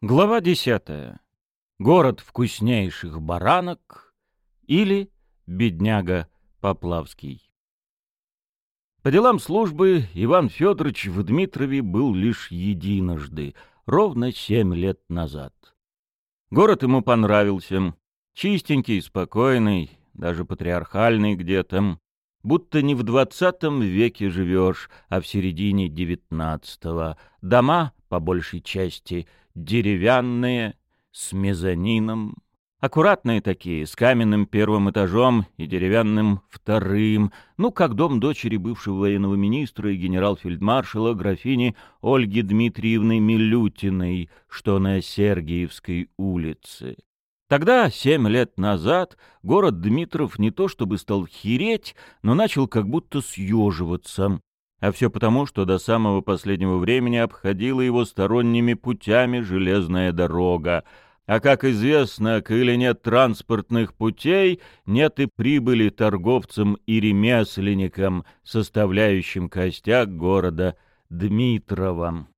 Глава десятая. Город вкуснейших баранок или бедняга Поплавский. По делам службы Иван Федорович в Дмитрове был лишь единожды, ровно семь лет назад. Город ему понравился, чистенький, спокойный, даже патриархальный где-то, будто не в двадцатом веке живешь, а в середине девятнадцатого. Дома, по большей части, деревянные, с мезонином, аккуратные такие, с каменным первым этажом и деревянным вторым, ну, как дом дочери бывшего военного министра и генерал-фельдмаршала графини Ольги Дмитриевны Милютиной, что на Сергиевской улице. Тогда, семь лет назад, город Дмитров не то чтобы стал хереть, но начал как будто съеживаться. А все потому, что до самого последнего времени обходила его сторонними путями железная дорога. А как известно, коли нет транспортных путей, нет и прибыли торговцам и ремесленникам, составляющим костяк города Дмитровом.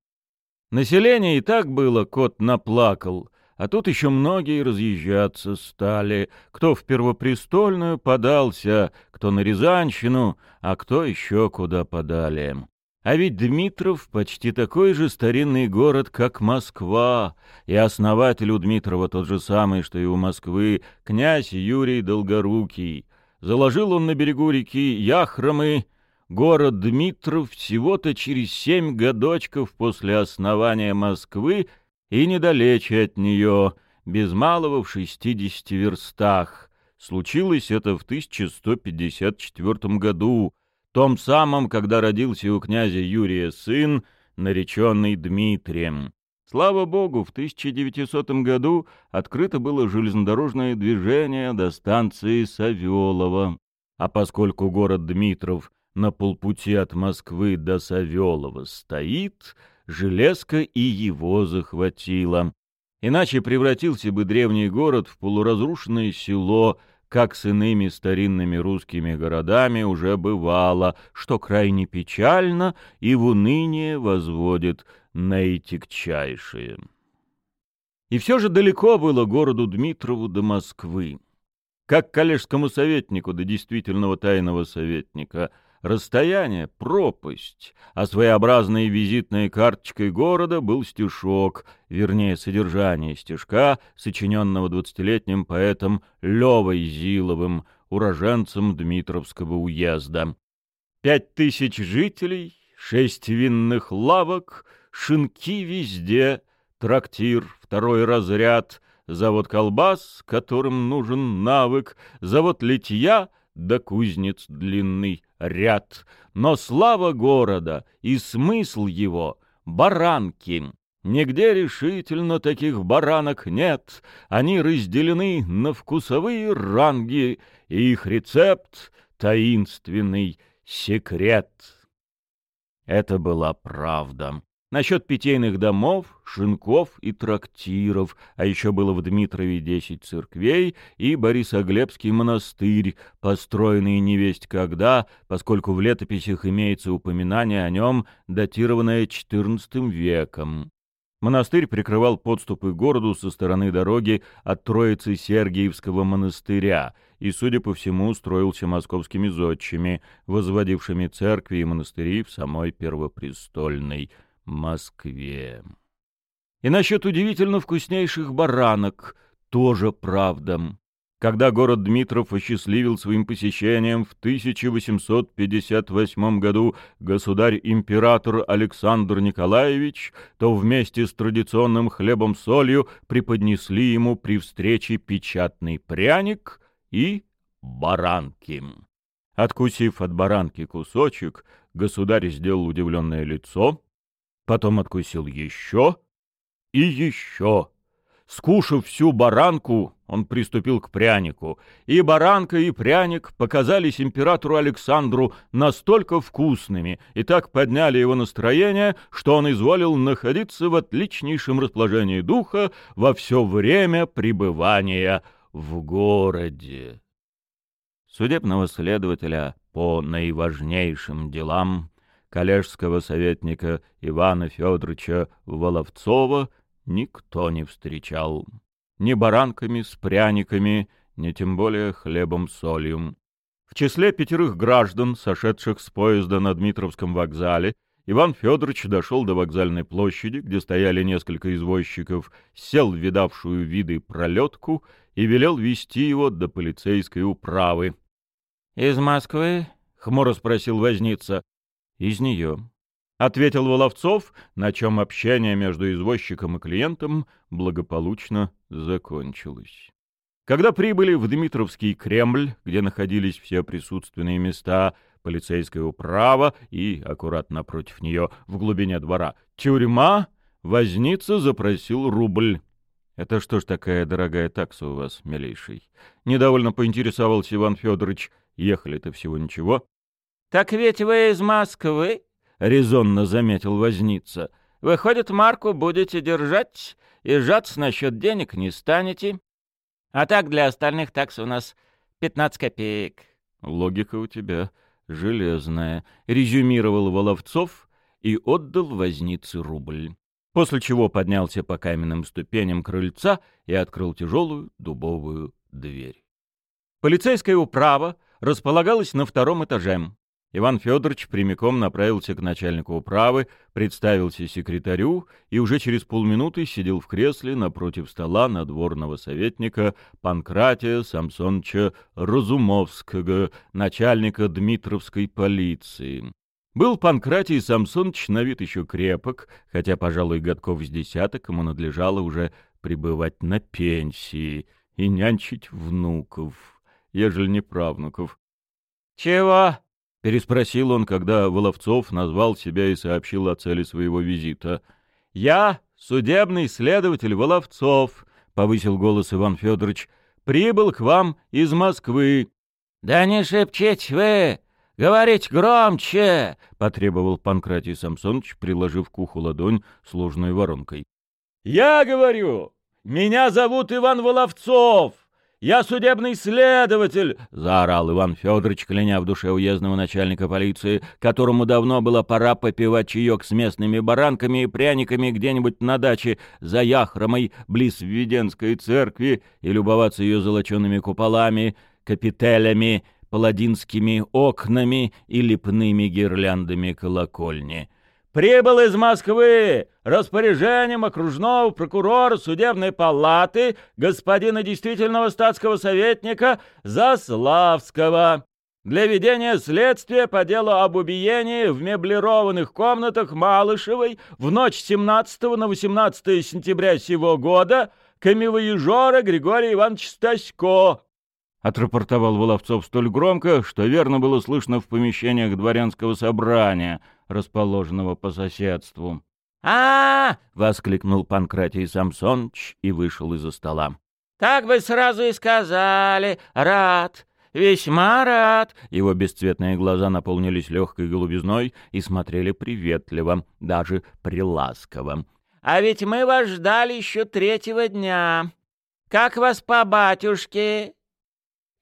Население и так было, кот наплакал — а тут еще многие разъезжаться стали. Кто в Первопрестольную подался, кто на Рязанщину, а кто еще куда подали. А ведь Дмитров почти такой же старинный город, как Москва, и основатель у Дмитрова тот же самый, что и у Москвы, князь Юрий Долгорукий. Заложил он на берегу реки Яхромы, город Дмитров всего-то через семь годочков после основания Москвы и недалече от нее, без малого в шестидесяти верстах. Случилось это в 1154 году, том самом, когда родился у князя Юрия сын, нареченный Дмитрием. Слава богу, в 1900 году открыто было железнодорожное движение до станции Савелова. А поскольку город Дмитров на полпути от Москвы до Савелова стоит, железка и его захватила. Иначе превратился бы древний город в полуразрушенное село, как с иными старинными русскими городами уже бывало, что крайне печально и в уныние возводит наитягчайшее. И все же далеко было городу Дмитрову до Москвы. Как коллежскому советнику до действительного тайного советника — Расстояние — пропасть, а своеобразной визитной карточкой города был стишок, вернее, содержание стишка, сочиненного двадцатилетним поэтом Левой Зиловым, уроженцем Дмитровского уезда. Пять тысяч жителей, шесть винных лавок, шинки везде, трактир, второй разряд, завод колбас, которым нужен навык, завод литья да кузнец длинный ряд, но слава города и смысл его — баранки. Нигде решительно таких баранок нет, они разделены на вкусовые ранги, и их рецепт — таинственный секрет. Это была правда. Насчет питейных домов, шинков и трактиров, а еще было в Дмитрове десять церквей и Борисоглебский монастырь, построенный невесть когда, поскольку в летописях имеется упоминание о нем, датированное XIV веком. Монастырь прикрывал подступы к городу со стороны дороги от Троицы Сергиевского монастыря и, судя по всему, строился московскими зодчими, возводившими церкви и монастыри в самой Первопрестольной Москве. И насчет удивительно вкуснейших баранок тоже правда. Когда город Дмитров осчастливил своим посещением в 1858 году государь-император Александр Николаевич, то вместе с традиционным хлебом-солью преподнесли ему при встрече печатный пряник и баранки. Откусив от баранки кусочек, государь сделал удивленное лицо, потом откусил еще и еще. Скушав всю баранку, он приступил к прянику, и баранка, и пряник показались императору Александру настолько вкусными и так подняли его настроение, что он изволил находиться в отличнейшем расположении духа во все время пребывания в городе. Судебного следователя по наиважнейшим делам коллежского советника Ивана Федоровича Воловцова никто не встречал. Ни баранками с пряниками, ни тем более хлебом с солью. В числе пятерых граждан, сошедших с поезда на Дмитровском вокзале, Иван Федорович дошел до вокзальной площади, где стояли несколько извозчиков, сел в видавшую виды пролетку и велел вести его до полицейской управы. — Из Москвы? — хмуро спросил возница. — Из нее. — ответил Воловцов, на чем общение между извозчиком и клиентом благополучно закончилось. Когда прибыли в Дмитровский Кремль, где находились все присутственные места, полицейская управа и, аккуратно напротив нее, в глубине двора, тюрьма, возница запросил рубль. «Это что ж такая дорогая такса у вас, милейший?» Недовольно поинтересовался Иван Федорович. «Ехали-то всего ничего». «Так ведь вы из Москвы?» — резонно заметил возница. «Выходит, марку будете держать и сжаться насчет денег не станете. А так для остальных такс у нас 15 копеек. Логика у тебя железная, резюмировал Воловцов и отдал вознице рубль. После чего поднялся по каменным ступеням крыльца и открыл тяжелую дубовую дверь. Полицейская управа располагалась на втором этаже. Иван Федорович прямиком направился к начальнику управы, представился секретарю и уже через полминуты сидел в кресле напротив стола надворного советника Панкратия Самсоновича Разумовского, начальника Дмитровской полиции. Был Панкратий Самсонович на вид еще крепок, хотя, пожалуй, годков с десяток ему надлежало уже пребывать на пенсии и нянчить внуков, ежели не правнуков. — Чего? — переспросил он, когда Воловцов назвал себя и сообщил о цели своего визита. «Я, судебный следователь Воловцов», — повысил голос Иван Федорович, — «прибыл к вам из Москвы». «Да не шепчите вы! Говорить громче!» — потребовал Панкратий Самсонович, приложив к уху ладонь сложной воронкой. «Я говорю! Меня зовут Иван Воловцов!» «Я судебный следователь!» — заорал Иван Федорович, кляня в душе уездного начальника полиции, которому давно было пора попивать чаек с местными баранками и пряниками где-нибудь на даче за Яхромой, близ Введенской церкви, и любоваться ее золочеными куполами, капителями, паладинскими окнами и лепными гирляндами колокольни. Прибыл из Москвы распоряжением окружного прокурора судебной палаты господина действительного статского советника Заславского для ведения следствия по делу об убиении в меблированных комнатах Малышевой в ночь 17 на 18 сентября сего года камевоежора Григория Ивановича Стасько, — отрапортовал Воловцов столь громко, что верно было слышно в помещениях дворянского собрания, расположенного по соседству. а, -а, -а воскликнул Панкратий Самсоныч и вышел из-за стола. «Так бы сразу и сказали. Рад. Весьма рад». Его бесцветные глаза наполнились легкой голубизной и смотрели приветливо, даже приласково. «А ведь мы вас ждали еще третьего дня. Как вас по батюшке?»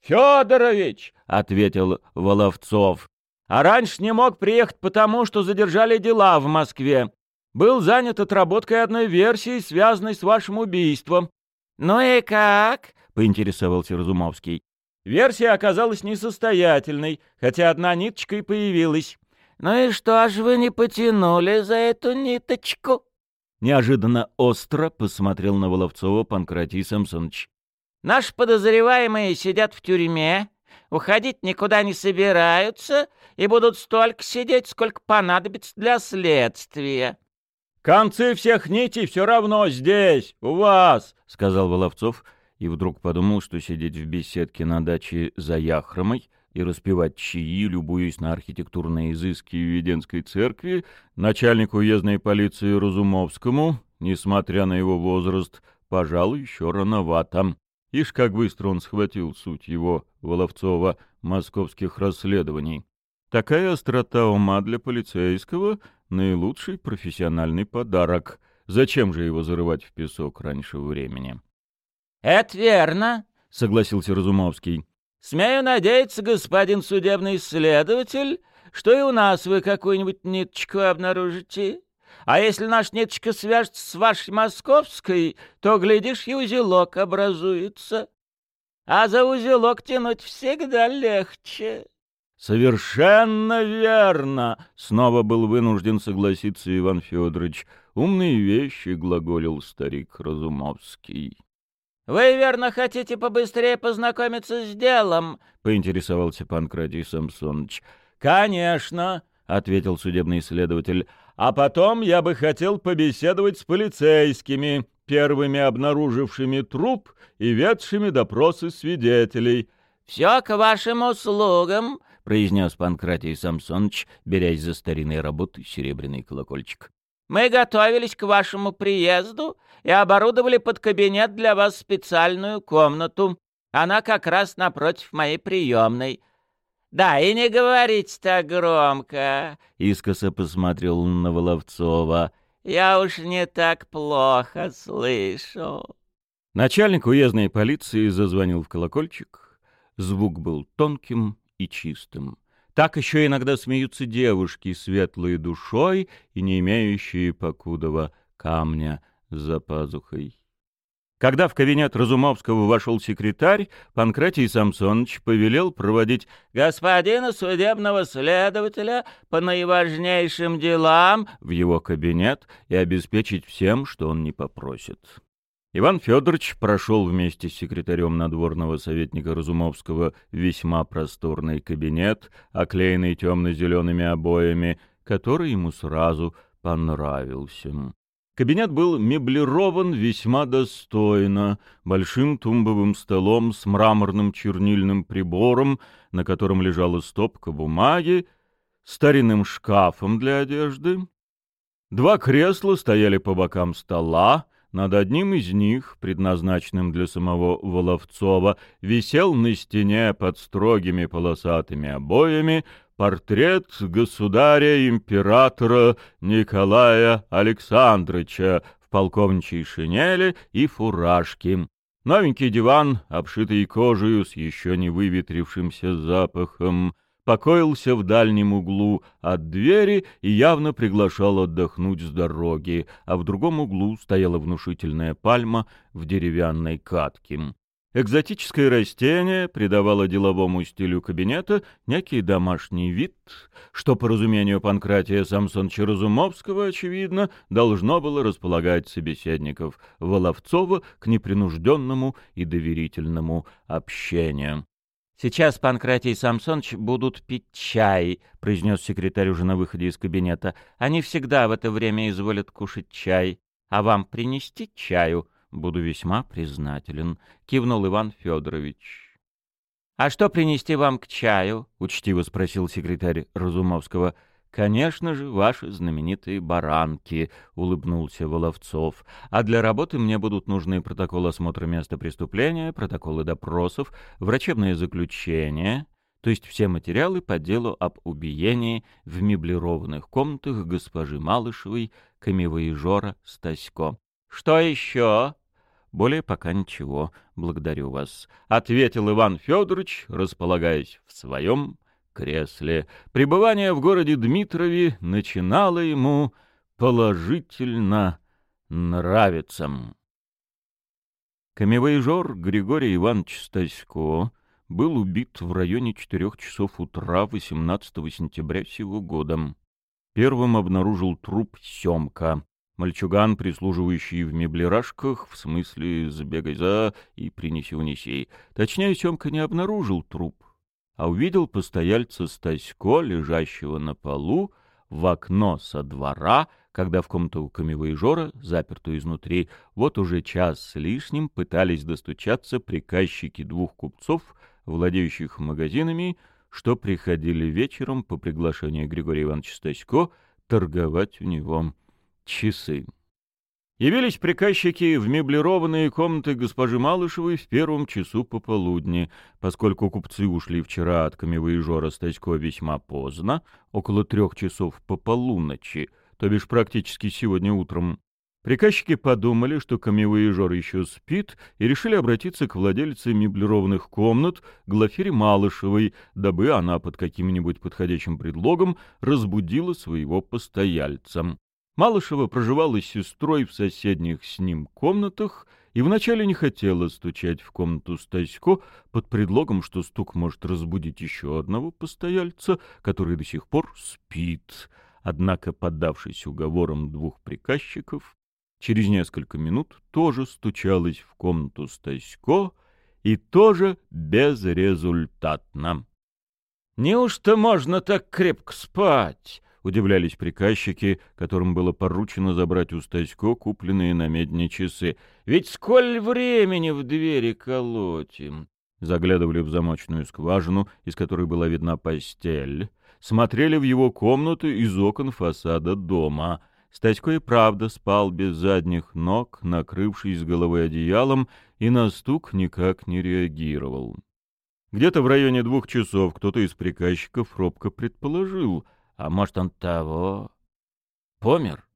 «Федорович!» — ответил Воловцов. «А раньше не мог приехать потому, что задержали дела в Москве. Был занят отработкой одной версии, связанной с вашим убийством». «Ну и как?» — поинтересовался Разумовский. Версия оказалась несостоятельной, хотя одна ниточка и появилась. «Ну и что ж вы не потянули за эту ниточку?» Неожиданно остро посмотрел на Воловцова Панкратий Самсоныч. Наши подозреваемые сидят в тюрьме, уходить никуда не собираются и будут столько сидеть, сколько понадобится для следствия. «Концы всех нитей все равно здесь, у вас», — сказал Воловцов, и вдруг подумал, что сидеть в беседке на даче за Яхромой и распевать чаи, любуясь на архитектурные изыски Введенской церкви, начальнику уездной полиции Разумовскому, несмотря на его возраст, пожалуй, еще рановато. Ишь, как быстро он схватил суть его, Воловцова, московских расследований. Такая острота ума для полицейского — наилучший профессиональный подарок. Зачем же его зарывать в песок раньше времени? — Это верно, — согласился Разумовский. — Смею надеяться, господин судебный следователь, что и у нас вы какую-нибудь ниточку обнаружите. А если наш ниточка свяжется с вашей московской, то, глядишь, и узелок образуется. А за узелок тянуть всегда легче. «Совершенно верно!» — снова был вынужден согласиться Иван Федорович. «Умные вещи», — глаголил старик Разумовский. «Вы, верно, хотите побыстрее познакомиться с делом?» — поинтересовался Панкратий Самсоныч. «Конечно!» — ответил судебный следователь. «А потом я бы хотел побеседовать с полицейскими, первыми обнаружившими труп и ведшими допросы свидетелей». «Все к вашим услугам», произнес Панкратий Самсоныч, берясь за старинной работы серебряный колокольчик. «Мы готовились к вашему приезду и оборудовали под кабинет для вас специальную комнату. Она как раз напротив моей приемной. Да, и не говорите так громко!» — искоса посмотрел на Воловцова. «Я уж не так плохо слышу». Начальник уездной полиции зазвонил в колокольчик. Звук был тонким и чистым. Так еще иногда смеются девушки, светлые душой и не имеющие покудова камня за пазухой. Когда в кабинет Разумовского вошел секретарь, Панкратий Самсонович повелел проводить господина судебного следователя по наиважнейшим делам в его кабинет и обеспечить всем, что он не попросит. Иван Федорович прошел вместе с секретарем надворного советника Разумовского весьма просторный кабинет, оклеенный темно-зелеными обоями, который ему сразу понравился. Кабинет был меблирован весьма достойно, большим тумбовым столом с мраморным чернильным прибором, на котором лежала стопка бумаги, старинным шкафом для одежды. Два кресла стояли по бокам стола, над одним из них, предназначенным для самого Воловцова, висел на стене под строгими полосатыми обоями портрет государя-императора Николая Александровича в полковничьей шинели и фуражке. Новенький диван, обшитый кожей с еще не выветрившимся запахом, покоился в дальнем углу от двери и явно приглашал отдохнуть с дороги, а в другом углу стояла внушительная пальма в деревянной катке. Экзотическое растение придавало деловому стилю кабинета некий домашний вид, что, по разумению Панкратия Самсонча Разумовского, очевидно, должно было располагать собеседников Воловцова к непринужденному и доверительному общению. «Сейчас Панкратий Самсонович будут пить чай», — произнес секретарь уже на выходе из кабинета. «Они всегда в это время изволят кушать чай. А вам принести чаю? Буду весьма признателен», — кивнул Иван Федорович. «А что принести вам к чаю?» — учтиво спросил секретарь Разумовского. «Конечно же, ваши знаменитые баранки», — улыбнулся Воловцов. «А для работы мне будут нужны протокол осмотра места преступления, протоколы допросов, врачебное заключение, то есть все материалы по делу об убиении в меблированных комнатах госпожи Малышевой, камевоежора Стасько. Что еще?» «Более пока ничего. Благодарю вас», — ответил Иван Федорович, располагаясь в своем кресле. Пребывание в городе Дмитрове начинало ему положительно нравиться. Камевоежор Григорий Иванович Стасько был убит в районе четырех часов утра 18 сентября сего года. Первым обнаружил труп Семка. Мальчуган, прислуживающий в меблерашках, в смысле «забегай за» и «принеси-унеси». Точнее, Семка не обнаружил труп, а увидел постояльца Стасько, лежащего на полу, в окно со двора, когда в комнату камевоежора, запертую изнутри, вот уже час с лишним пытались достучаться приказчики двух купцов, владеющих магазинами, что приходили вечером по приглашению Григория Ивановича Стасько торговать у него часы. Явились приказчики в меблированные комнаты госпожи Малышевой в первом часу пополудни, поскольку купцы ушли вчера от камевоежора Стасько весьма поздно, около трех часов по полуночи, то бишь практически сегодня утром. Приказчики подумали, что камевоежор еще спит, и решили обратиться к владельце меблированных комнат, Глафире Малышевой, дабы она под каким-нибудь подходящим предлогом разбудила своего постояльца. Малышева проживала с сестрой в соседних с ним комнатах и вначале не хотела стучать в комнату Стасько под предлогом, что стук может разбудить еще одного постояльца, который до сих пор спит. Однако, поддавшись уговорам двух приказчиков, через несколько минут тоже стучалась в комнату Стасько и тоже безрезультатно. «Неужто можно так крепко спать?» — удивлялись приказчики, которым было поручено забрать у Стасько купленные на медне часы. «Ведь сколь времени в двери колотим!» Заглядывали в замочную скважину, из которой была видна постель. Смотрели в его комнату из окон фасада дома. Стасько и правда спал без задних ног, накрывшись головой одеялом, и на стук никак не реагировал. Где-то в районе двух часов кто-то из приказчиков робко предположил, а может он того... Помер?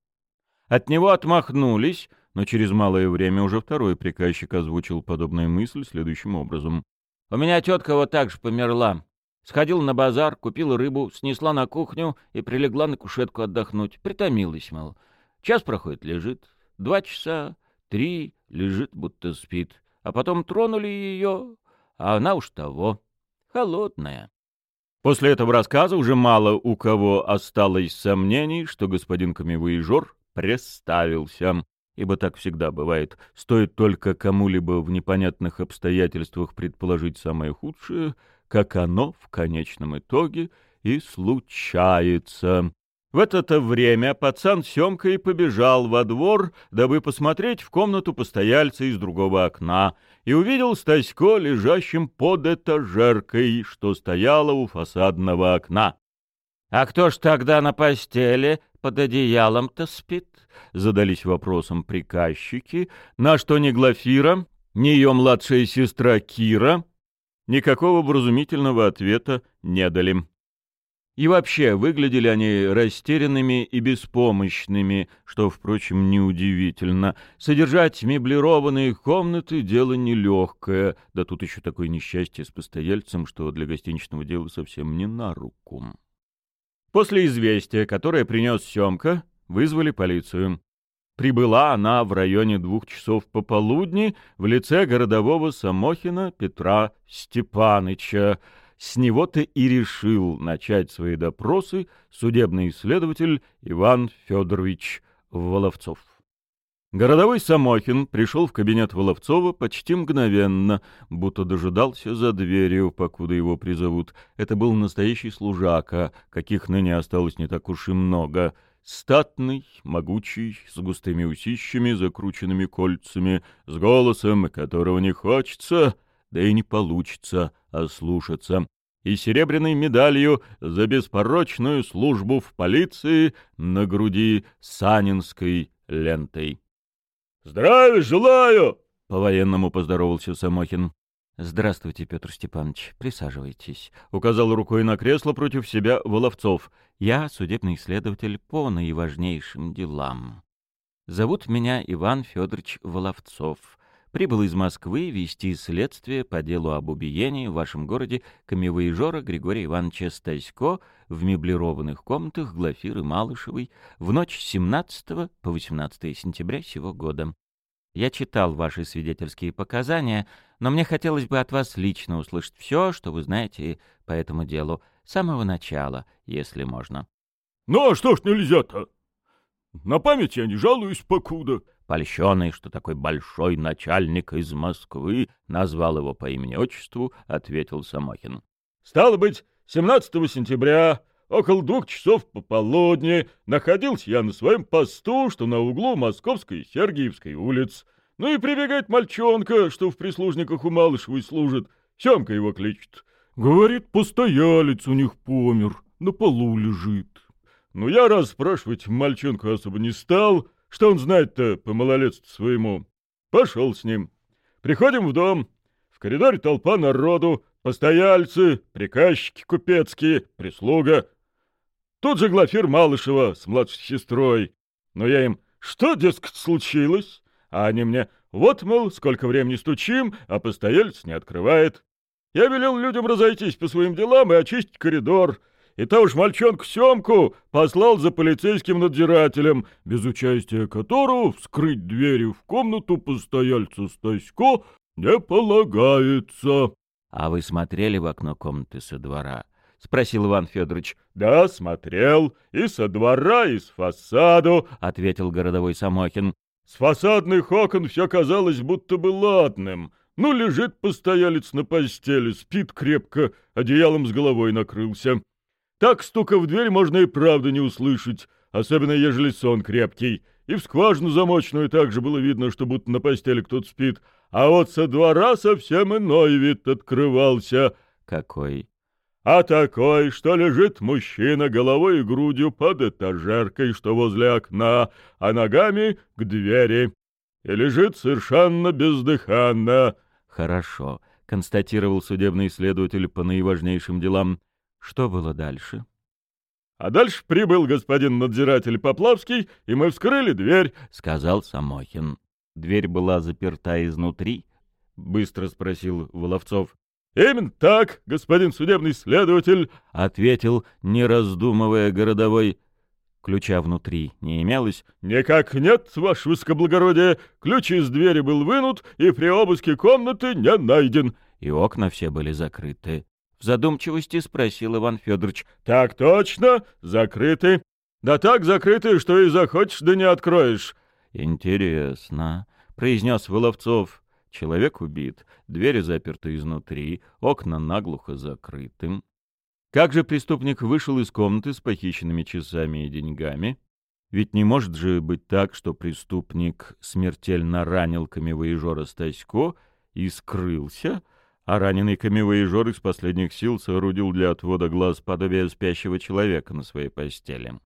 От него отмахнулись, но через малое время уже второй приказчик озвучил подобную мысль следующим образом. «У меня тетка вот так же померла. Сходила на базар, купила рыбу, снесла на кухню и прилегла на кушетку отдохнуть. Притомилась, мол. Час проходит, лежит. Два часа, три, лежит, будто спит. А потом тронули ее, а она уж того, холодная. После этого рассказа уже мало у кого осталось сомнений, что господин камевоежор представился, ибо так всегда бывает. Стоит только кому-либо в непонятных обстоятельствах предположить самое худшее, как оно в конечном итоге и случается. В это-то время пацан Семка и побежал во двор, дабы посмотреть в комнату постояльца из другого окна, и увидел Стасько лежащим под этажеркой, что стояла у фасадного окна. — А кто ж тогда на постели под одеялом-то спит? — задались вопросом приказчики, на что ни Глафира, ни ее младшая сестра Кира никакого вразумительного ответа не дали. И вообще, выглядели они растерянными и беспомощными, что, впрочем, неудивительно. Содержать меблированные комнаты — дело нелегкое, да тут еще такое несчастье с постояльцем, что для гостиничного дела совсем не на руку. После известия, которое принес Семка, вызвали полицию. Прибыла она в районе двух часов пополудни в лице городового Самохина Петра Степаныча, с него-то и решил начать свои допросы судебный исследователь Иван Федорович Воловцов. Городовой Самохин пришел в кабинет Воловцова почти мгновенно, будто дожидался за дверью, покуда его призовут. Это был настоящий служака, каких ныне осталось не так уж и много. Статный, могучий, с густыми усищами, закрученными кольцами, с голосом, которого не хочется, да и не получится ослушаться, и серебряной медалью за беспорочную службу в полиции на груди санинской лентой. «Здравия желаю!» — по-военному поздоровался Самохин. «Здравствуйте, Петр Степанович. Присаживайтесь», — указал рукой на кресло против себя Воловцов. «Я судебный следователь по наиважнейшим делам. Зовут меня Иван Федорович Воловцов прибыл из Москвы вести следствие по делу об убиении в вашем городе камевоежора Григория Ивановича Стасько в меблированных комнатах Глафиры Малышевой в ночь с 17 по 18 сентября сего года. Я читал ваши свидетельские показания, но мне хотелось бы от вас лично услышать все, что вы знаете по этому делу, с самого начала, если можно. — Ну а что ж нельзя-то? На память я не жалуюсь покуда, Польщенный, что такой большой начальник из Москвы назвал его по имени-отчеству, ответил Самохин. — Стало быть, 17 сентября, около двух часов пополудни, находился я на своем посту, что на углу Московской и Сергиевской улиц. Ну и прибегает мальчонка, что в прислужниках у Малышевой служит. Семка его кличет. Говорит, постоялец у них помер, на полу лежит. Ну я расспрашивать мальчонку особо не стал, что он знает-то по малолетству своему? Пошел с ним. Приходим в дом. В коридоре толпа народу, постояльцы, приказчики купецкие, прислуга. Тут же Глафир Малышева с младшей сестрой. Но я им, что, дескать, случилось? А они мне, вот, мол, сколько времени стучим, а постояльц не открывает. Я велел людям разойтись по своим делам и очистить коридор. И того ж мальчонку Семку послал за полицейским надзирателем, без участия которого вскрыть двери в комнату постояльца Стасько не полагается. — А вы смотрели в окно комнаты со двора? — спросил Иван Федорович. — Да, смотрел. И со двора, и с фасаду, — ответил городовой Самохин. — С фасадных окон все казалось будто бы ладным. Ну, лежит постоялец на постели, спит крепко, одеялом с головой накрылся. Так стука в дверь можно и правда не услышать, особенно ежели сон крепкий. И в скважину замочную также было видно, что будто на постели кто-то спит. А вот со двора совсем иной вид открывался. Какой? А такой, что лежит мужчина головой и грудью под этажеркой, что возле окна, а ногами к двери. И лежит совершенно бездыханно. Хорошо, констатировал судебный следователь по наиважнейшим делам. Что было дальше? А дальше прибыл господин надзиратель Поплавский, и мы вскрыли дверь, — сказал Самохин. Дверь была заперта изнутри? — быстро спросил Воловцов. — Именно так, господин судебный следователь, — ответил, не раздумывая городовой. Ключа внутри не имелось? — Никак нет, ваше высокоблагородие. Ключ из двери был вынут, и при обыске комнаты не найден. И окна все были закрыты. В задумчивости спросил Иван Федорович. — Так точно, закрыты. Да так закрыты, что и захочешь, да не откроешь. — Интересно, — произнес Воловцов. Человек убит, двери заперты изнутри, окна наглухо закрыты. Как же преступник вышел из комнаты с похищенными часами и деньгами? Ведь не может же быть так, что преступник смертельно ранил камевоежора Стасько и скрылся, а раненый камевоежор из последних сил соорудил для отвода глаз подобие спящего человека на своей постели.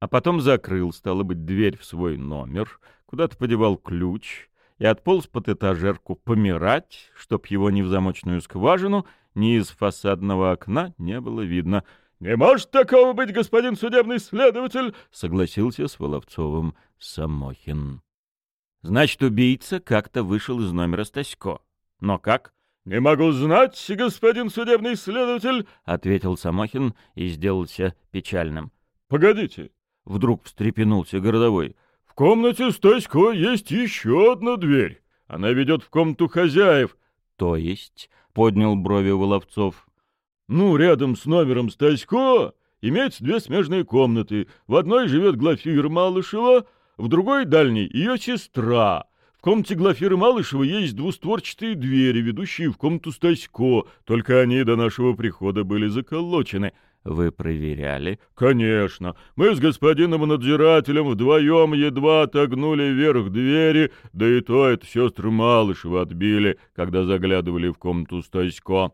А потом закрыл, стало быть, дверь в свой номер, куда-то подевал ключ и отполз под этажерку помирать, чтоб его ни в замочную скважину, ни из фасадного окна не было видно. — Не может такого быть, господин судебный следователь! — согласился с Воловцовым Самохин. — Значит, убийца как-то вышел из номера Стасько. Но как? —— Не могу знать, господин судебный следователь, — ответил Самохин и сделался печальным. — Погодите. Вдруг встрепенулся городовой. — В комнате Стасько есть еще одна дверь. Она ведет в комнату хозяев. — То есть? — поднял брови Воловцов. — Ну, рядом с номером Стасько имеются две смежные комнаты. В одной живет Глафира Малышева, в другой — дальней ее сестра. В комнате Глафиры Малышева есть двустворчатые двери, ведущие в комнату Стасько, только они до нашего прихода были заколочены. Вы проверяли? Конечно. Мы с господином надзирателем вдвоем едва отогнули вверх двери, да и то это сестры Малышева отбили, когда заглядывали в комнату Стасько.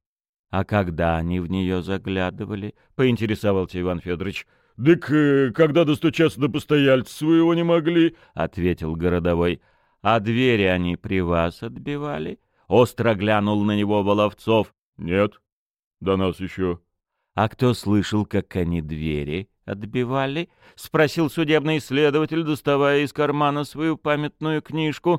А когда они в нее заглядывали? Поинтересовался Иван Федорович. — Дык, э, когда достучаться до постояльца своего не могли, — ответил городовой. А двери они при вас отбивали? Остро глянул на него Воловцов. Нет, до нас еще. А кто слышал, как они двери отбивали? Спросил судебный следователь, доставая из кармана свою памятную книжку.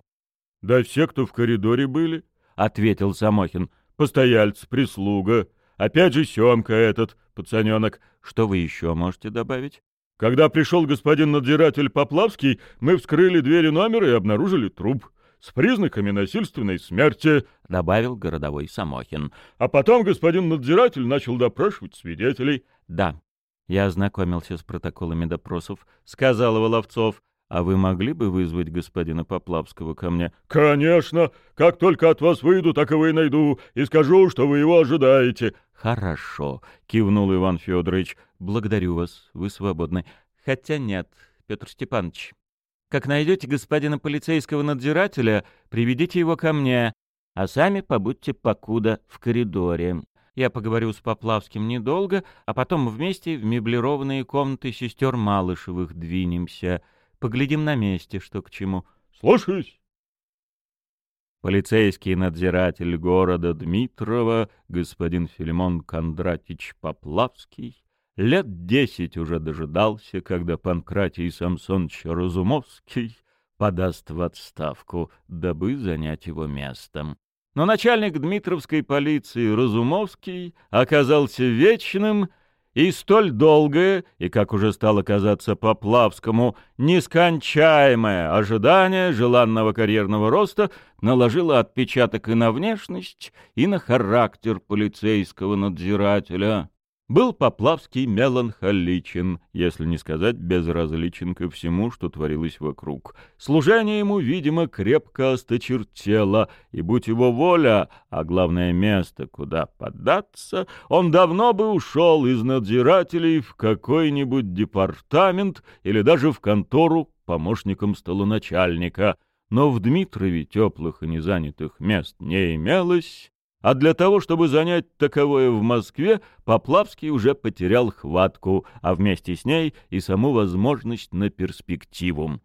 Да все, кто в коридоре были, ответил Самохин. Постояльцы, прислуга. Опять же Семка этот, пацаненок. Что вы еще можете добавить? Когда пришел господин надзиратель Поплавский, мы вскрыли двери номера и обнаружили труп с признаками насильственной смерти, — добавил городовой Самохин. А потом господин надзиратель начал допрашивать свидетелей. — Да, я ознакомился с протоколами допросов, — сказал Воловцов. — А вы могли бы вызвать господина Поплавского ко мне? — Конечно. Как только от вас выйду, так его и найду, и скажу, что вы его ожидаете. — Хорошо, — кивнул Иван Федорович. — Благодарю вас, вы свободны. Хотя нет, Петр Степанович. Как найдете господина полицейского надзирателя, приведите его ко мне, а сами побудьте покуда в коридоре. Я поговорю с Поплавским недолго, а потом вместе в меблированные комнаты сестер Малышевых двинемся. Поглядим на месте, что к чему. — Слушаюсь. Полицейский надзиратель города Дмитрова, господин Филимон Кондратич Поплавский, лет десять уже дожидался, когда Панкратий Самсонович Разумовский подаст в отставку, дабы занять его местом. Но начальник Дмитровской полиции Разумовский оказался вечным И столь долгое, и, как уже стало казаться Поплавскому, нескончаемое ожидание желанного карьерного роста наложило отпечаток и на внешность, и на характер полицейского надзирателя был Поплавский меланхоличен, если не сказать безразличен ко всему, что творилось вокруг. Служение ему, видимо, крепко осточертело, и будь его воля, а главное место, куда податься, он давно бы ушел из надзирателей в какой-нибудь департамент или даже в контору помощником столоначальника. Но в Дмитрове теплых и незанятых мест не имелось, а для того, чтобы занять таковое в Москве, Поплавский уже потерял хватку, а вместе с ней и саму возможность на перспективу.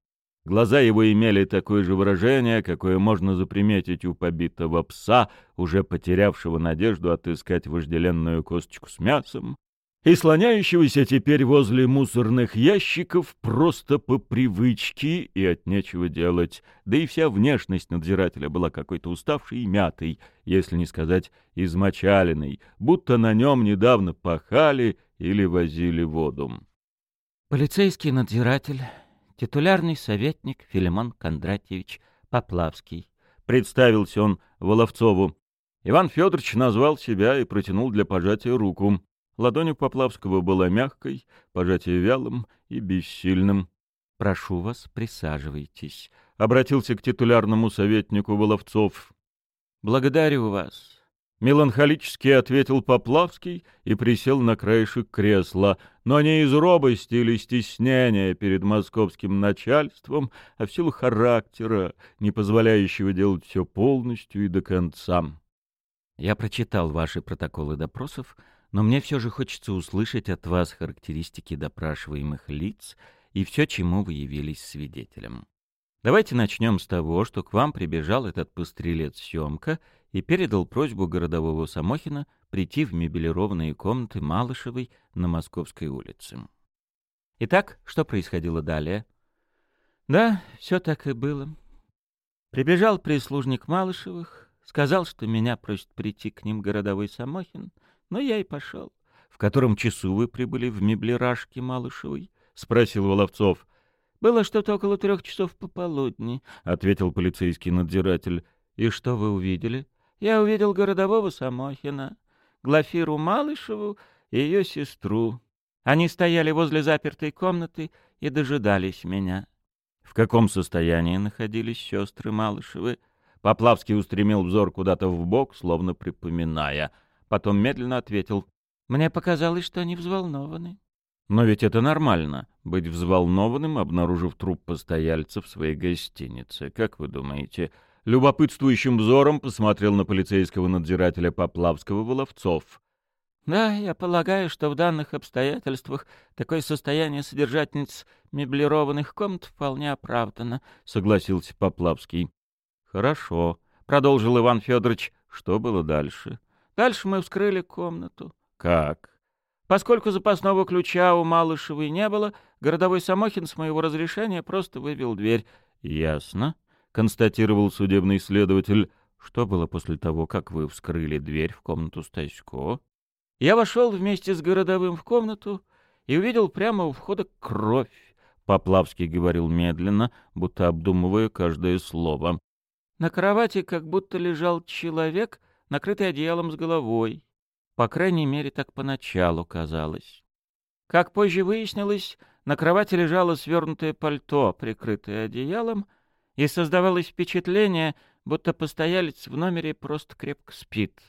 Глаза его имели такое же выражение, какое можно заприметить у побитого пса, уже потерявшего надежду отыскать вожделенную косточку с мясом, и слоняющегося теперь возле мусорных ящиков просто по привычке и от нечего делать. Да и вся внешность надзирателя была какой-то уставшей и мятой, если не сказать измочаленной, будто на нем недавно пахали или возили воду. Полицейский надзиратель, титулярный советник Филимон Кондратьевич Поплавский. Представился он Воловцову. Иван Федорович назвал себя и протянул для пожатия руку. Ладонь у Поплавского была мягкой, пожатие вялым и бессильным. — Прошу вас, присаживайтесь, — обратился к титулярному советнику Воловцов. — Благодарю вас. Меланхолически ответил Поплавский и присел на краешек кресла, но не из робости или стеснения перед московским начальством, а в силу характера, не позволяющего делать все полностью и до конца. Я прочитал ваши протоколы допросов, но мне все же хочется услышать от вас характеристики допрашиваемых лиц и все, чему вы явились свидетелем. Давайте начнем с того, что к вам прибежал этот пострелец Семка и передал просьбу городового Самохина прийти в мебелированные комнаты Малышевой на Московской улице. Итак, что происходило далее? Да, все так и было. Прибежал прислужник Малышевых, сказал, что меня просит прийти к ним городовой Самохин, но я и пошел. — В котором часу вы прибыли в меблерашке Малышевой? — спросил Воловцов. — Было что-то около трех часов пополудни, — ответил полицейский надзиратель. — И что вы увидели? — Я увидел городового Самохина, Глафиру Малышеву и ее сестру. Они стояли возле запертой комнаты и дожидались меня. — В каком состоянии находились сестры Малышевы? Поплавский устремил взор куда-то в бок, словно припоминая — Потом медленно ответил. «Мне показалось, что они взволнованы». «Но ведь это нормально, быть взволнованным, обнаружив труп постояльца в своей гостинице. Как вы думаете?» Любопытствующим взором посмотрел на полицейского надзирателя Поплавского Воловцов. «Да, я полагаю, что в данных обстоятельствах такое состояние содержательниц меблированных комнат вполне оправдано», — согласился Поплавский. «Хорошо», — продолжил Иван Федорович. «Что было дальше?» Дальше мы вскрыли комнату. Как? Поскольку запасного ключа у Малышевой не было, городовой Самохин с моего разрешения просто вывел дверь. Ясно, констатировал судебный следователь. Что было после того, как вы вскрыли дверь в комнату Стасько? Я вошел вместе с городовым в комнату и увидел прямо у входа кровь. Поплавский говорил медленно, будто обдумывая каждое слово. На кровати как будто лежал человек — накрытый одеялом с головой. По крайней мере, так поначалу казалось. Как позже выяснилось, на кровати лежало свернутое пальто, прикрытое одеялом, и создавалось впечатление, будто постоялец в номере просто крепко спит.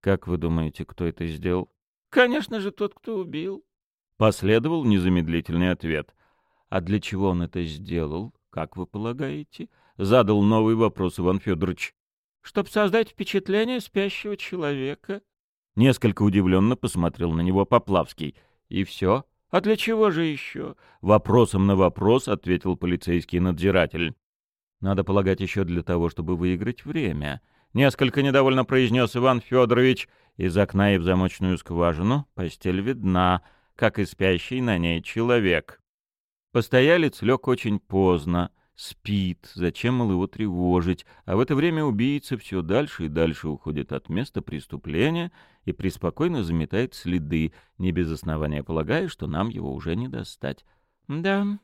Как вы думаете, кто это сделал? Конечно же, тот, кто убил. Последовал незамедлительный ответ. А для чего он это сделал, как вы полагаете? Задал новый вопрос Иван Федорович чтобы создать впечатление спящего человека. Несколько удивленно посмотрел на него Поплавский. И все? А для чего же еще? Вопросом на вопрос ответил полицейский надзиратель. Надо полагать еще для того, чтобы выиграть время. Несколько недовольно произнес Иван Федорович. Из окна и в замочную скважину постель видна, как и спящий на ней человек. Постоялец лег очень поздно, спит, зачем, мол, его тревожить, а в это время убийца все дальше и дальше уходит от места преступления и преспокойно заметает следы, не без основания полагая, что нам его уже не достать. — Да,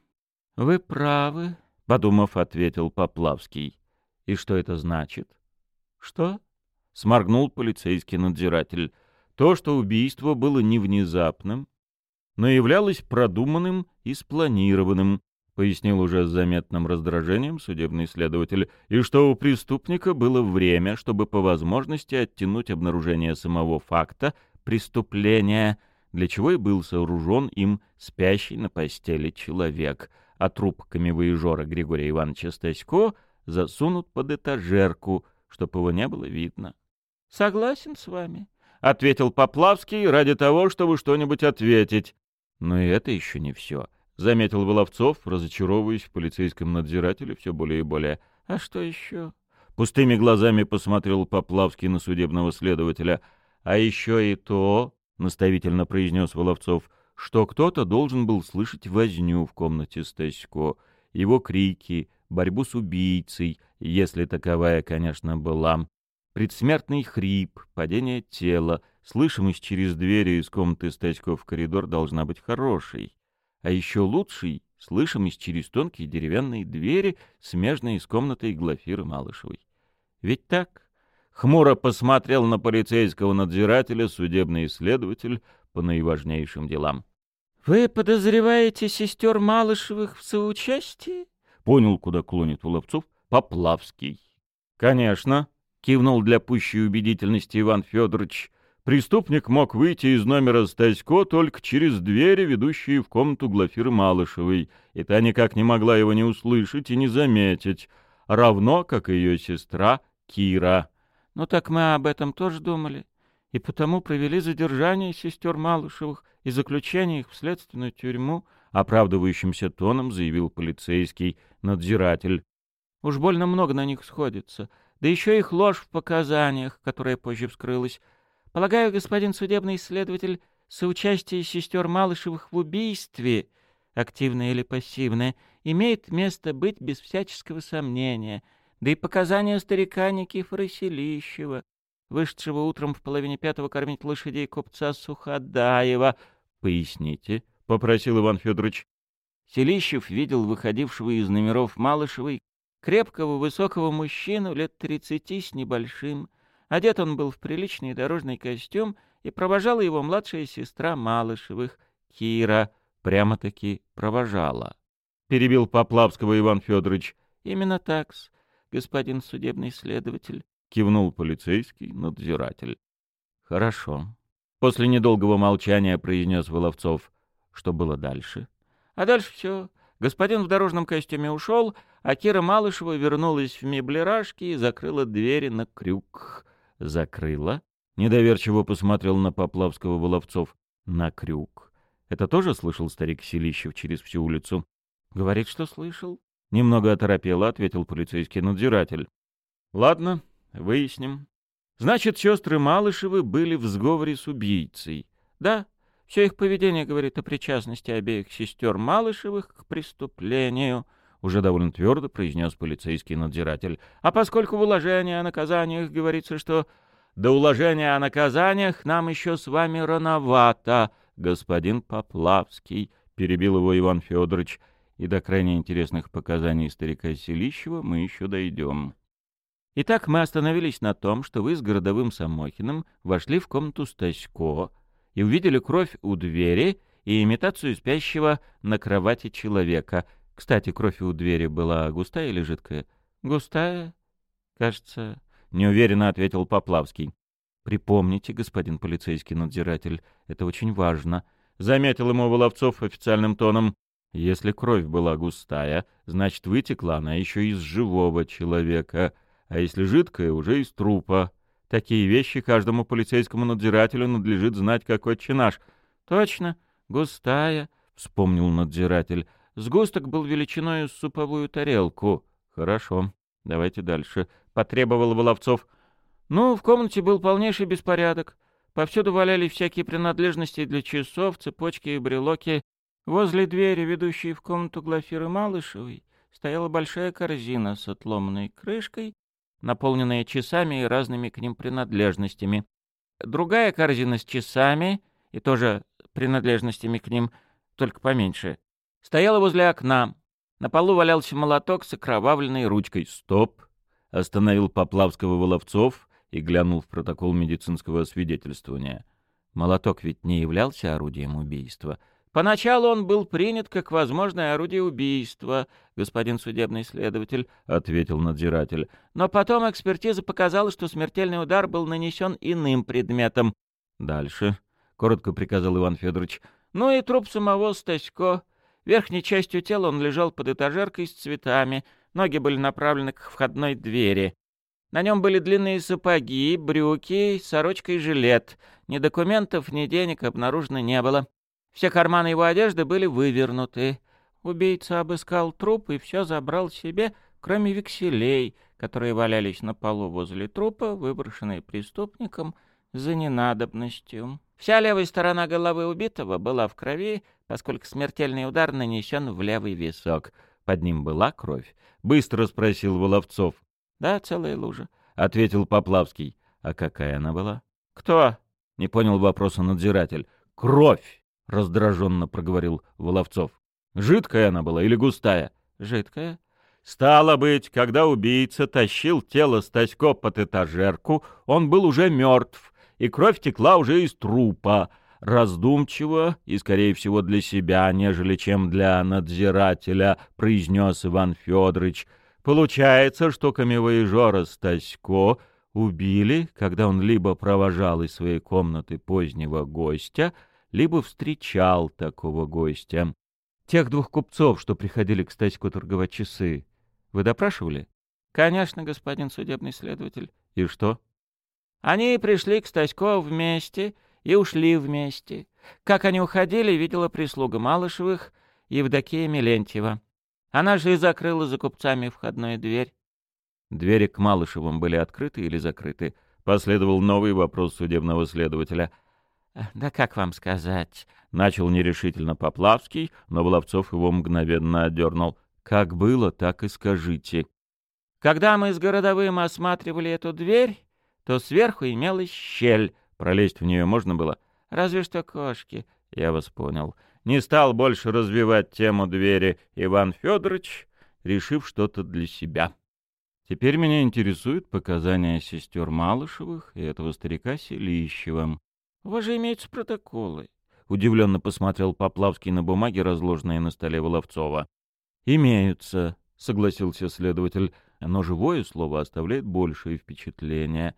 вы правы, — подумав, ответил Поплавский. — И что это значит? — Что? — сморгнул полицейский надзиратель. — То, что убийство было не внезапным, но являлось продуманным и спланированным, пояснил уже с заметным раздражением судебный следователь, и что у преступника было время, чтобы по возможности оттянуть обнаружение самого факта преступления, для чего и был сооружен им спящий на постели человек, а труп камевоежора Григория Ивановича Стасько засунут под этажерку, чтобы его не было видно. — Согласен с вами, — ответил Поплавский ради того, чтобы что-нибудь ответить. Но и это еще не все. — заметил Воловцов, разочаровываясь в полицейском надзирателе все более и более. «А что еще?» Пустыми глазами посмотрел Поплавский на судебного следователя. «А еще и то», — наставительно произнес Воловцов, «что кто-то должен был слышать возню в комнате Стасько, его крики, борьбу с убийцей, если таковая, конечно, была, предсмертный хрип, падение тела, слышимость через двери из комнаты Стасько в коридор должна быть хорошей а еще лучший — слышимость через тонкие деревянные двери, смежные с комнатой Глафиры Малышевой. Ведь так? Хмуро посмотрел на полицейского надзирателя судебный исследователь по наиважнейшим делам. — Вы подозреваете сестер Малышевых в соучастии? — понял, куда клонит Уловцов. — Поплавский. — Конечно, — кивнул для пущей убедительности Иван Федорович, Преступник мог выйти из номера Стасько только через двери, ведущие в комнату Глафиры Малышевой, и та никак не могла его не услышать и не заметить, равно как и ее сестра Кира. «Ну так мы об этом тоже думали, и потому провели задержание сестер Малышевых и заключение их в следственную тюрьму», оправдывающимся тоном заявил полицейский надзиратель. «Уж больно много на них сходится, да еще их ложь в показаниях, которая позже вскрылась». Полагаю, господин судебный следователь, соучастие сестер Малышевых в убийстве, активное или пассивное, имеет место быть без всяческого сомнения, да и показания старика Никифора Селищева, вышедшего утром в половине пятого кормить лошадей купца Суходаева. — Поясните, — попросил Иван Федорович. Селищев видел выходившего из номеров Малышевой крепкого высокого мужчину лет тридцати с небольшим, Одет он был в приличный дорожный костюм, и провожала его младшая сестра Малышевых, Кира, прямо-таки провожала. Перебил Поплавского Иван Федорович. «Именно такс, господин судебный следователь», — кивнул полицейский надзиратель. «Хорошо». После недолгого молчания произнес Воловцов. Что было дальше? «А дальше все. Господин в дорожном костюме ушел, а Кира Малышева вернулась в меблерашки и закрыла двери на крюк. Закрыла? Недоверчиво посмотрел на Поплавского Воловцов. На крюк. Это тоже слышал старик Селищев через всю улицу? Говорит, что слышал. Немного оторопело, ответил полицейский надзиратель. Ладно, выясним. Значит, сестры Малышевы были в сговоре с убийцей. Да, все их поведение говорит о причастности обеих сестер Малышевых к преступлению, уже довольно твердо произнес полицейский надзиратель. А поскольку в уложении о наказаниях говорится, что до уложения о наказаниях нам еще с вами рановато, господин Поплавский, перебил его Иван Федорович, и до крайне интересных показаний старика Селищева мы еще дойдем. Итак, мы остановились на том, что вы с городовым Самохиным вошли в комнату Стасько и увидели кровь у двери и имитацию спящего на кровати человека — кстати, кровь у двери была густая или жидкая? Густая, кажется, неуверенно ответил Поплавский. Припомните, господин полицейский надзиратель, это очень важно. Заметил ему Воловцов официальным тоном. Если кровь была густая, значит, вытекла она еще из живого человека, а если жидкая, уже из трупа. Такие вещи каждому полицейскому надзирателю надлежит знать, как отче наш. — Точно, густая, — вспомнил надзиратель. Сгусток был величиной с суповую тарелку. Хорошо, давайте дальше. Потребовал Воловцов. Ну, в комнате был полнейший беспорядок. Повсюду валялись всякие принадлежности для часов, цепочки и брелоки. Возле двери, ведущей в комнату Глафиры Малышевой, стояла большая корзина с отломанной крышкой, наполненная часами и разными к ним принадлежностями. Другая корзина с часами и тоже принадлежностями к ним, только поменьше, стояла возле окна. На полу валялся молоток с окровавленной ручкой. «Стоп!» — остановил Поплавского Воловцов и глянул в протокол медицинского освидетельствования. Молоток ведь не являлся орудием убийства — Поначалу он был принят как возможное орудие убийства, господин судебный следователь, — ответил надзиратель. Но потом экспертиза показала, что смертельный удар был нанесен иным предметом. Дальше, — коротко приказал Иван Федорович. Ну и труп самого Стасько. Верхней частью тела он лежал под этажеркой с цветами, ноги были направлены к входной двери. На нем были длинные сапоги, брюки, сорочка и жилет. Ни документов, ни денег обнаружено не было. Все карманы его одежды были вывернуты. Убийца обыскал труп и все забрал себе, кроме векселей, которые валялись на полу возле трупа, выброшенные преступником за ненадобностью. Вся левая сторона головы убитого была в крови, поскольку смертельный удар нанесен в левый висок. Под ним была кровь? Быстро спросил Воловцов. Да, целая лужа, — ответил Поплавский. А какая она была? Кто? — не понял вопроса надзиратель. Кровь! — раздраженно проговорил Воловцов. «Жидкая она была или густая?» «Жидкая». «Стало быть, когда убийца тащил тело Стасько под этажерку, он был уже мертв, и кровь текла уже из трупа. Раздумчиво и, скорее всего, для себя, нежели чем для надзирателя, произнес Иван Федорович. Получается, что камевоежора Стасько убили, когда он либо провожал из своей комнаты позднего гостя, либо встречал такого гостя. Тех двух купцов, что приходили к Стаську торговать часы, вы допрашивали? — Конечно, господин судебный следователь. — И что? — Они пришли к Стасько вместе и ушли вместе. Как они уходили, видела прислуга Малышевых Евдокия Милентьева. Она же и закрыла за купцами входную дверь. Двери к Малышевым были открыты или закрыты? Последовал новый вопрос судебного следователя — «Да как вам сказать?» — начал нерешительно Поплавский, но Воловцов его мгновенно одернул. «Как было, так и скажите». «Когда мы с городовым осматривали эту дверь, то сверху имелась щель. Пролезть в нее можно было?» «Разве что кошки». «Я вас понял». Не стал больше развивать тему двери Иван Федорович, решив что-то для себя. Теперь меня интересуют показания сестер Малышевых и этого старика Селищева. У вас же имеются протоколы. Удивленно посмотрел Поплавский на бумаги, разложенные на столе Воловцова. «Имеются», — согласился следователь, — «но живое слово оставляет большее впечатление».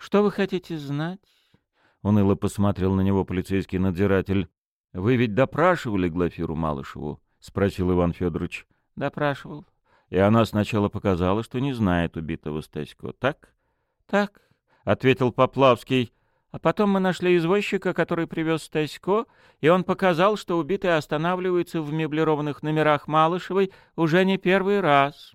«Что вы хотите знать?» — уныло посмотрел на него полицейский надзиратель. «Вы ведь допрашивали Глафиру Малышеву?» — спросил Иван Федорович. «Допрашивал». «И она сначала показала, что не знает убитого Стасько, так?» «Так», — ответил Поплавский. А потом мы нашли извозчика, который привез Стасько, и он показал, что убитый останавливается в меблированных номерах Малышевой уже не первый раз.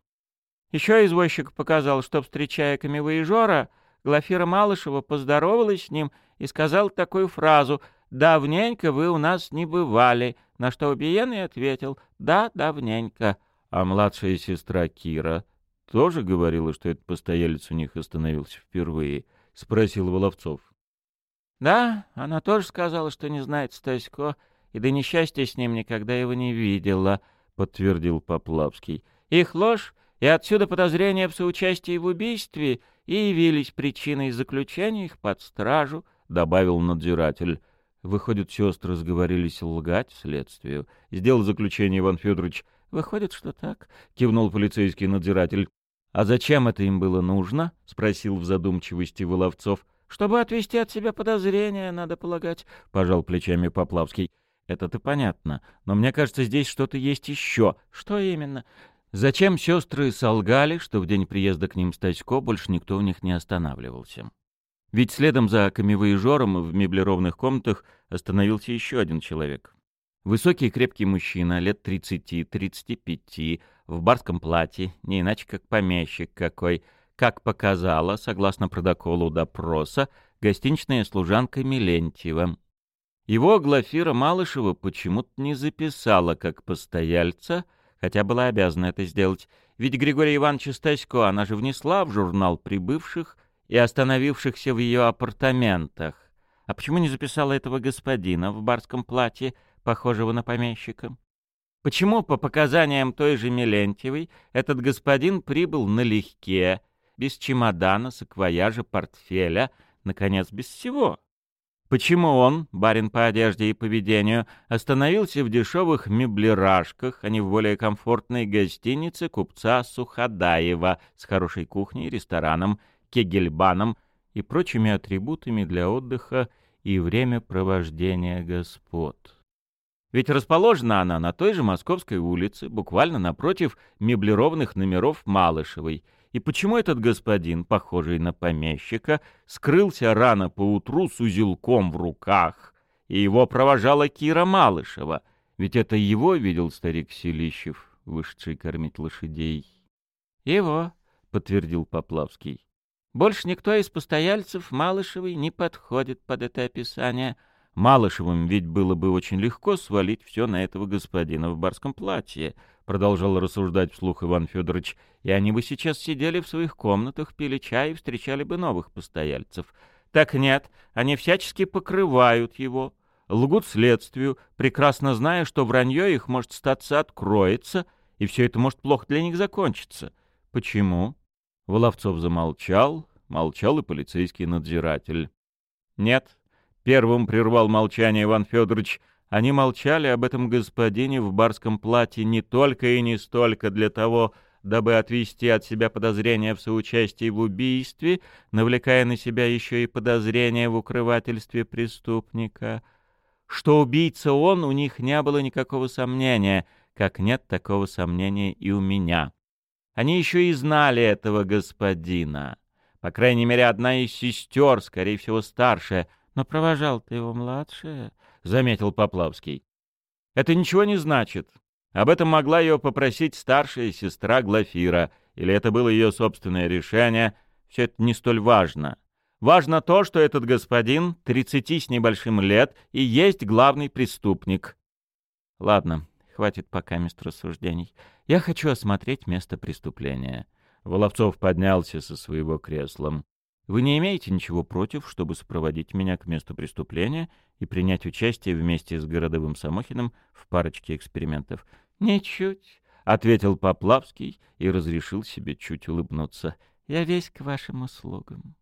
Еще извозчик показал, что, встречая камевоежора, Глафира Малышева поздоровалась с ним и сказал такую фразу «Давненько вы у нас не бывали», на что убиенный ответил «Да, давненько». А младшая сестра Кира тоже говорила, что этот постоялец у них остановился впервые, — спросил Воловцов. Да, она тоже сказала, что не знает Стасько, и до несчастья с ним никогда его не видела, — подтвердил Поплавский. Их ложь и отсюда подозрения в соучастии в убийстве и явились причиной заключения их под стражу, — добавил надзиратель. Выходит, сестры сговорились лгать следствию. Сделал заключение Иван Федорович. Выходит, что так, — кивнул полицейский надзиратель. — А зачем это им было нужно? — спросил в задумчивости Воловцов. Чтобы отвести от себя подозрения, надо полагать, — пожал плечами Поплавский. Это-то понятно, но мне кажется, здесь что-то есть еще. Что именно? Зачем сестры солгали, что в день приезда к ним Стасько больше никто у них не останавливался? Ведь следом за камевоежором в меблированных комнатах остановился еще один человек. Высокий и крепкий мужчина, лет 30-35, в барском платье, не иначе как помещик какой — как показала, согласно протоколу допроса, гостиничная служанка Милентьева. Его Глафира Малышева почему-то не записала как постояльца, хотя была обязана это сделать. Ведь Григория Ивановича Стасько она же внесла в журнал прибывших и остановившихся в ее апартаментах. А почему не записала этого господина в барском платье, похожего на помещика? Почему, по показаниям той же Мелентьевой, этот господин прибыл налегке, без чемодана, саквояжа, портфеля, наконец, без всего? Почему он, барин по одежде и поведению, остановился в дешевых меблерашках, а не в более комфортной гостинице купца Суходаева с хорошей кухней, рестораном, кегельбаном и прочими атрибутами для отдыха и времяпровождения господ? Ведь расположена она на той же Московской улице, буквально напротив меблированных номеров Малышевой — и почему этот господин, похожий на помещика, скрылся рано поутру с узелком в руках, и его провожала Кира Малышева? Ведь это его видел старик Селищев, вышедший кормить лошадей. — Его, — подтвердил Поплавский. — Больше никто из постояльцев Малышевой не подходит под это описание. Малышевым ведь было бы очень легко свалить все на этого господина в барском платье, — продолжал рассуждать вслух Иван Федорович, — и они бы сейчас сидели в своих комнатах, пили чай и встречали бы новых постояльцев. Так нет, они всячески покрывают его, лгут следствию, прекрасно зная, что вранье их может статься откроется, и все это может плохо для них закончиться. Почему? Воловцов замолчал, молчал и полицейский надзиратель. Нет, первым прервал молчание Иван Федорович — они молчали об этом господине в барском платье не только и не столько для того, дабы отвести от себя подозрения в соучастии в убийстве, навлекая на себя еще и подозрения в укрывательстве преступника. Что убийца он, у них не было никакого сомнения, как нет такого сомнения и у меня. Они еще и знали этого господина. По крайней мере, одна из сестер, скорее всего, старшая. Но провожал ты его младшая, заметил Поплавский. Это ничего не значит. Об этом могла ее попросить старшая сестра Глафира, или это было ее собственное решение. Все это не столь важно. Важно то, что этот господин, тридцати с небольшим лет, и есть главный преступник. Ладно, хватит пока мест рассуждений. Я хочу осмотреть место преступления. Воловцов поднялся со своего кресла. Вы не имеете ничего против, чтобы сопроводить меня к месту преступления и принять участие вместе с Городовым Самохиным в парочке экспериментов? — Ничуть, — ответил Поплавский и разрешил себе чуть улыбнуться. — Я весь к вашим услугам.